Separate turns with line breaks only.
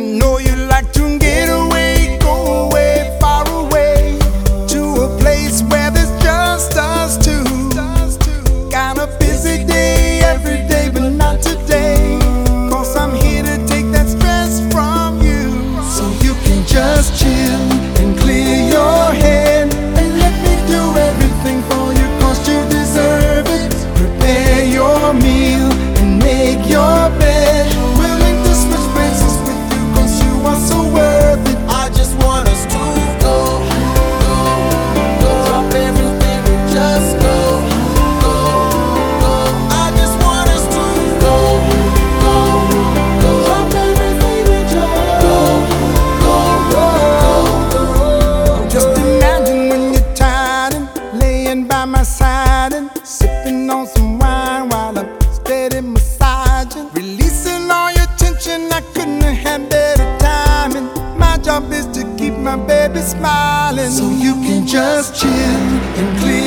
I know you job is to keep my baby smiling.
So you can just chill and clear